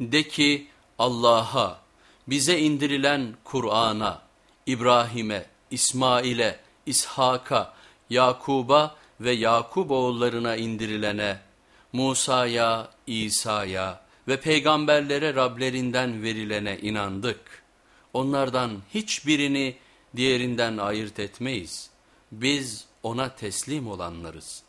De ki Allah'a, bize indirilen Kur'an'a, İbrahim'e, İsmail'e, İshak'a, Yakub'a ve Yakub oğullarına indirilene, Musa'ya, İsa'ya ve peygamberlere Rablerinden verilene inandık. Onlardan hiçbirini diğerinden ayırt etmeyiz. Biz ona teslim olanlarız.''